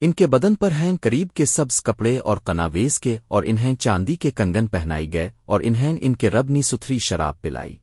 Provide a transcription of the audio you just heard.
ان کے بدن پر ہیں قریب کے سبز کپڑے اور کناویز کے اور انہیں چاندی کے کنگن پہنائی گئے اور انہیں ان کے رب نے ستھری شراب پلائی۔